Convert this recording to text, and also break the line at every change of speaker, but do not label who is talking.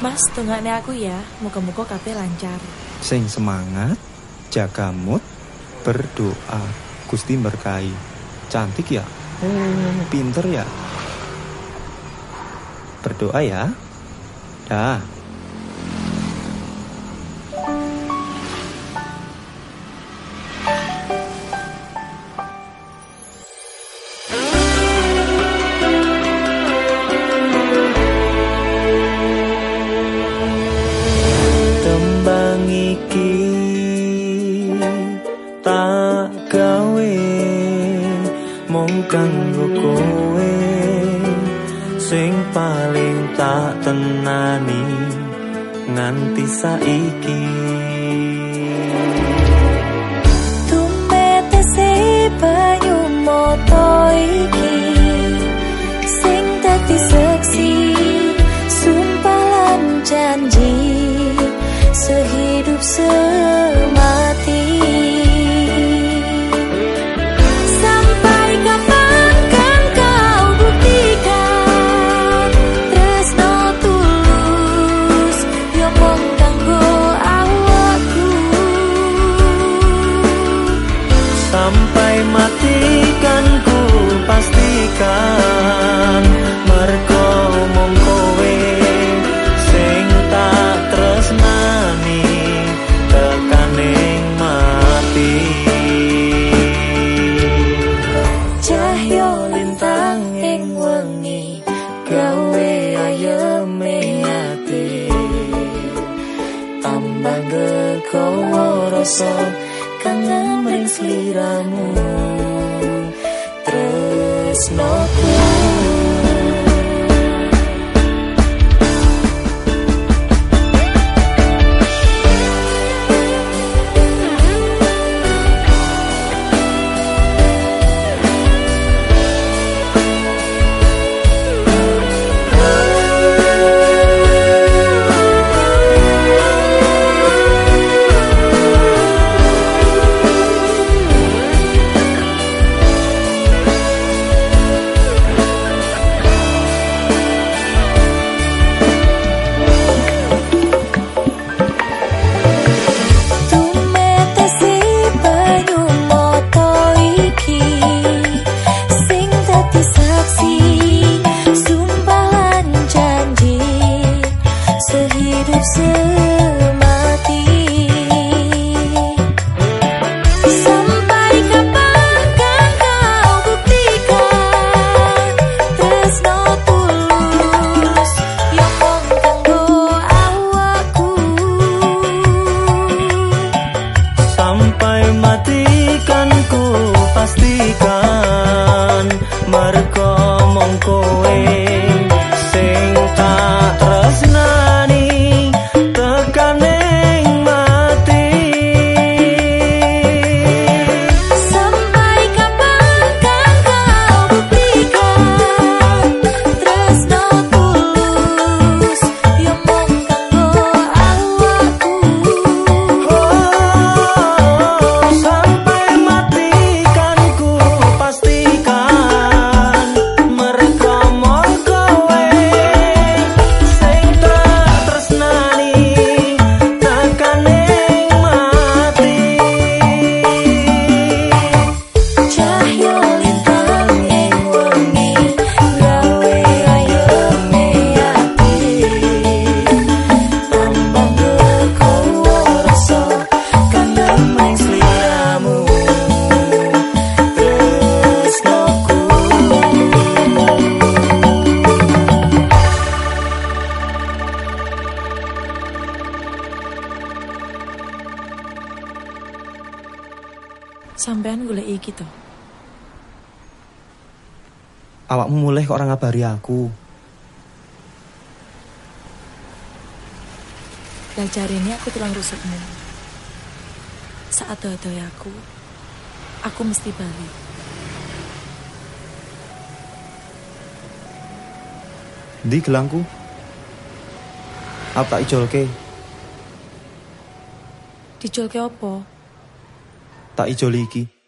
Mas, tunggaknya aku ya. Muka-muka kabeh lancar.
Sing semangat, jaga mood, berdoa. Gusti berkahi. Cantik ya? Oh, pinter ya? Berdoa ya. Dah. Tak gawe mung kanggo kowe. Sing paling tak tenani nganti saiki.
Tumetese banyu moto iki sing dadi seksi sumpah lan janji sehidup semati gekowo rasa kangen ring sliramu tresnoku
mergo mong kowe
golek iki to.
awakmu mulai kok orang ngabari aku
Lah jarene aku tulang rusukmu. Saat dodo aku, aku mesti balik.
di gelangku apa tak ijolke
Dijolke opo?
tak ijoli iki